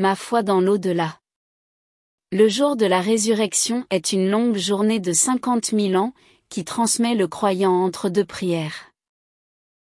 Ma foi dans l'au-delà. Le jour de la résurrection est une longue journée de cinquante mille ans, qui transmet le croyant entre deux prières.